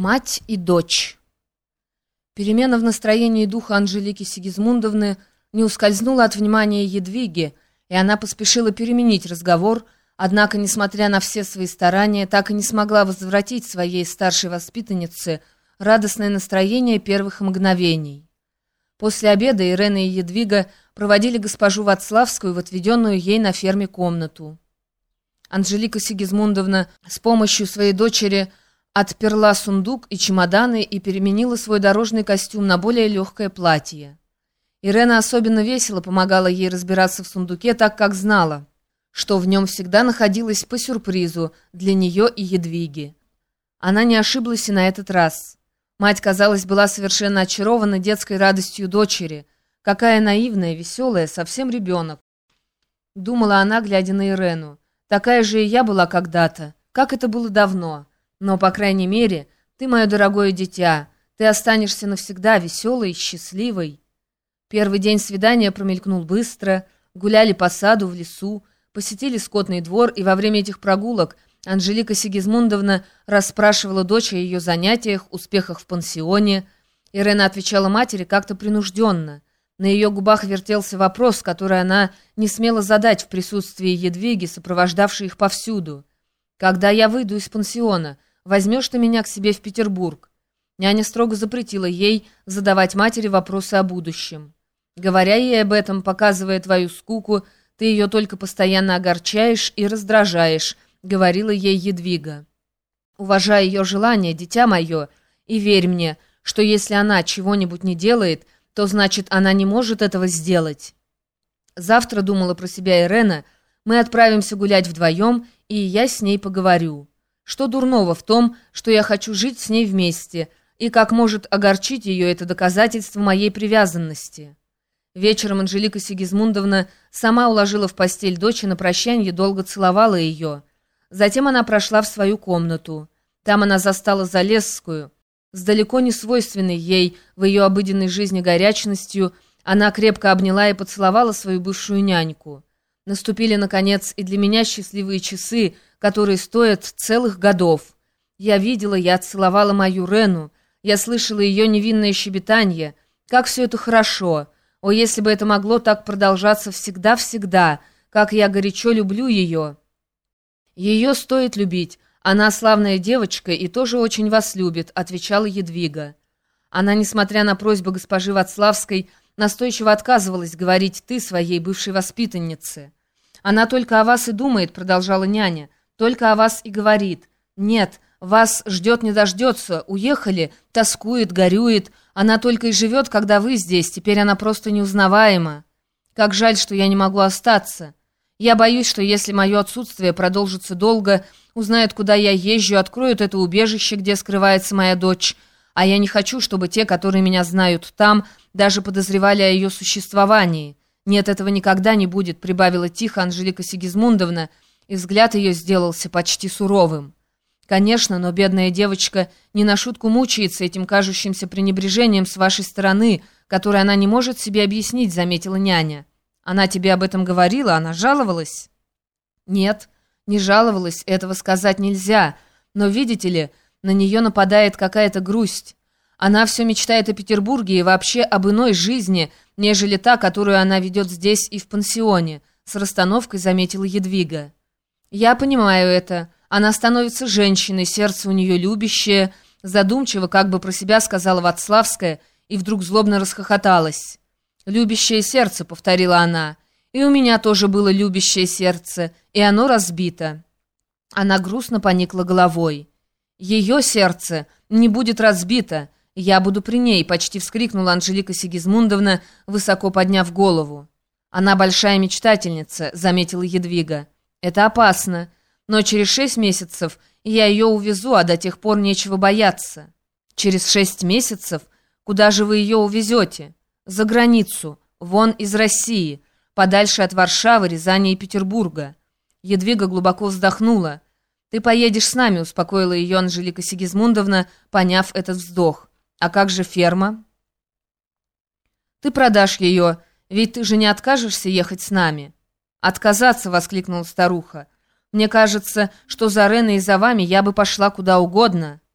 Мать и дочь. Перемена в настроении духа Анжелики Сигизмундовны не ускользнула от внимания Едвиги, и она поспешила переменить разговор, однако, несмотря на все свои старания, так и не смогла возвратить своей старшей воспитаннице радостное настроение первых мгновений. После обеда Ирена и Едвига проводили госпожу Вацлавскую в отведенную ей на ферме комнату. Анжелика Сигизмундовна с помощью своей дочери – отперла сундук и чемоданы и переменила свой дорожный костюм на более легкое платье. Ирена особенно весело помогала ей разбираться в сундуке, так как знала, что в нем всегда находилось по сюрпризу для нее и Едвиги. Она не ошиблась и на этот раз. Мать, казалось, была совершенно очарована детской радостью дочери. Какая наивная, веселая, совсем ребенок. Думала она, глядя на Ирену. Такая же и я была когда-то. Как это было давно. Но, по крайней мере, ты, мое дорогое дитя, ты останешься навсегда веселой, счастливой. Первый день свидания промелькнул быстро, гуляли по саду в лесу, посетили скотный двор, и во время этих прогулок Анжелика Сигизмундовна расспрашивала дочь о ее занятиях, успехах в пансионе. Ирена отвечала матери как-то принужденно. На ее губах вертелся вопрос, который она не смела задать в присутствии Едвиги, сопровождавшей их повсюду. «Когда я выйду из пансиона?» Возьмешь ты меня к себе в Петербург?» Няня строго запретила ей задавать матери вопросы о будущем. Говоря ей об этом, показывая твою скуку, ты ее только постоянно огорчаешь и раздражаешь, говорила ей Едвига. Уважай ее желание, дитя мое, и верь мне, что если она чего-нибудь не делает, то значит она не может этого сделать. Завтра, думала про себя Ирена, мы отправимся гулять вдвоем, и я с ней поговорю. Что дурного в том, что я хочу жить с ней вместе, и как может огорчить ее это доказательство моей привязанности? Вечером Анжелика Сигизмундовна сама уложила в постель дочь и на прощанье долго целовала ее. Затем она прошла в свою комнату. Там она застала Залесскую. С далеко не свойственной ей в ее обыденной жизни горячностью она крепко обняла и поцеловала свою бывшую няньку. Наступили, наконец, и для меня счастливые часы, которые стоят целых годов. Я видела, я целовала мою Рену, я слышала ее невинное щебетанье. Как все это хорошо! О, если бы это могло так продолжаться всегда-всегда, как я горячо люблю ее! Ее стоит любить, она славная девочка и тоже очень вас любит, отвечала Едвига. Она, несмотря на просьбу госпожи Вацлавской, настойчиво отказывалась говорить «ты» своей бывшей воспитаннице. «Она только о вас и думает», — продолжала няня, — только о вас и говорит. Нет, вас ждет не дождется, уехали, тоскует, горюет. Она только и живет, когда вы здесь, теперь она просто неузнаваема. Как жаль, что я не могу остаться. Я боюсь, что если мое отсутствие продолжится долго, узнают, куда я езжу, откроют это убежище, где скрывается моя дочь. А я не хочу, чтобы те, которые меня знают там, даже подозревали о ее существовании. Нет, этого никогда не будет, прибавила тихо Анжелика Сигизмундовна, — и взгляд ее сделался почти суровым. Конечно, но бедная девочка не на шутку мучается этим кажущимся пренебрежением с вашей стороны, которое она не может себе объяснить, заметила няня. Она тебе об этом говорила, она жаловалась? Нет, не жаловалась, этого сказать нельзя, но, видите ли, на нее нападает какая-то грусть. Она все мечтает о Петербурге и вообще об иной жизни, нежели та, которую она ведет здесь и в пансионе, с расстановкой заметила Едвига. «Я понимаю это. Она становится женщиной, сердце у нее любящее», задумчиво, как бы про себя сказала Вацлавская, и вдруг злобно расхохоталась. «Любящее сердце», — повторила она. «И у меня тоже было любящее сердце, и оно разбито». Она грустно поникла головой. «Ее сердце не будет разбито. Я буду при ней», — почти вскрикнула Анжелика Сигизмундовна, высоко подняв голову. «Она большая мечтательница», — заметила Едвига. Это опасно, но через шесть месяцев я ее увезу, а до тех пор нечего бояться. Через шесть месяцев? Куда же вы ее увезете? За границу, вон из России, подальше от Варшавы, Рязани и Петербурга. Едвига глубоко вздохнула. «Ты поедешь с нами», — успокоила ее Анжелика Сигизмундовна, поняв этот вздох. «А как же ферма?» «Ты продашь ее, ведь ты же не откажешься ехать с нами». «Отказаться!» — воскликнула старуха. «Мне кажется, что за Реной и за вами я бы пошла куда угодно».